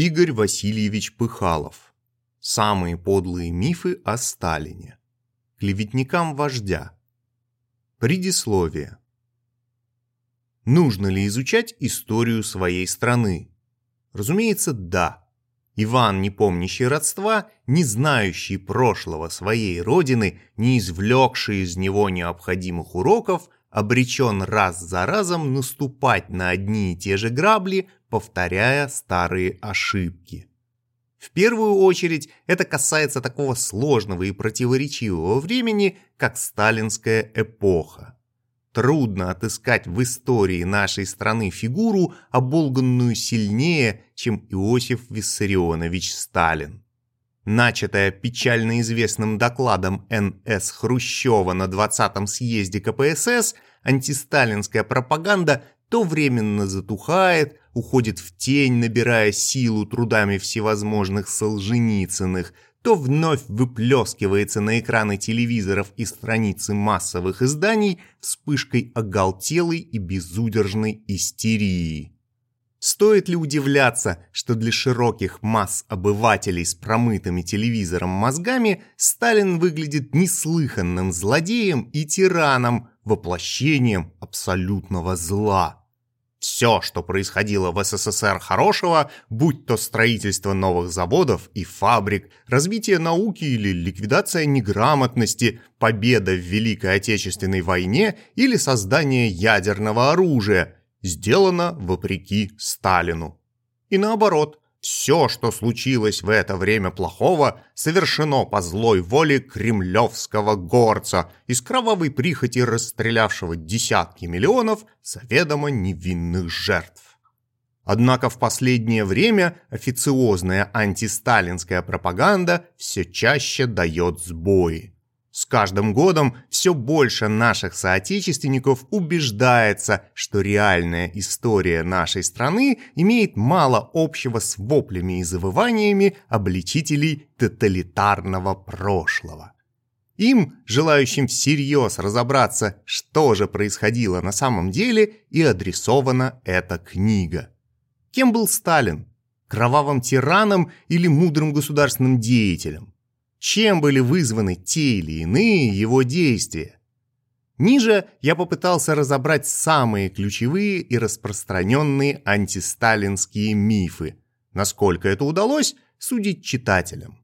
Игорь Васильевич Пыхалов. Самые подлые мифы о Сталине. Клеветникам вождя. Предисловие. Нужно ли изучать историю своей страны? Разумеется, да. Иван, не помнящий родства, не знающий прошлого своей родины, не извлекший из него необходимых уроков, обречен раз за разом наступать на одни и те же грабли, повторяя старые ошибки. В первую очередь это касается такого сложного и противоречивого времени, как сталинская эпоха. Трудно отыскать в истории нашей страны фигуру, оболганную сильнее, чем Иосиф Виссарионович Сталин. Начатая печально известным докладом Н.С. Хрущева на 20-м съезде КПСС, антисталинская пропаганда то временно затухает, уходит в тень, набирая силу трудами всевозможных Солженицыных, то вновь выплескивается на экраны телевизоров и страницы массовых изданий вспышкой оголтелой и безудержной истерии. Стоит ли удивляться, что для широких масс обывателей с промытыми телевизором мозгами Сталин выглядит неслыханным злодеем и тираном, воплощением абсолютного зла? Все, что происходило в СССР хорошего, будь то строительство новых заводов и фабрик, развитие науки или ликвидация неграмотности, победа в Великой Отечественной войне или создание ядерного оружия – сделано вопреки Сталину. И наоборот, все, что случилось в это время плохого, совершено по злой воле кремлевского горца, из кровавой прихоти расстрелявшего десятки миллионов заведомо невинных жертв. Однако в последнее время официозная антисталинская пропаганда все чаще дает сбои. С каждым годом все больше наших соотечественников убеждается, что реальная история нашей страны имеет мало общего с воплями и завываниями обличителей тоталитарного прошлого. Им, желающим всерьез разобраться, что же происходило на самом деле, и адресована эта книга. Кем был Сталин? Кровавым тираном или мудрым государственным деятелем? Чем были вызваны те или иные его действия. Ниже я попытался разобрать самые ключевые и распространенные антисталинские мифы. Насколько это удалось, судить читателям.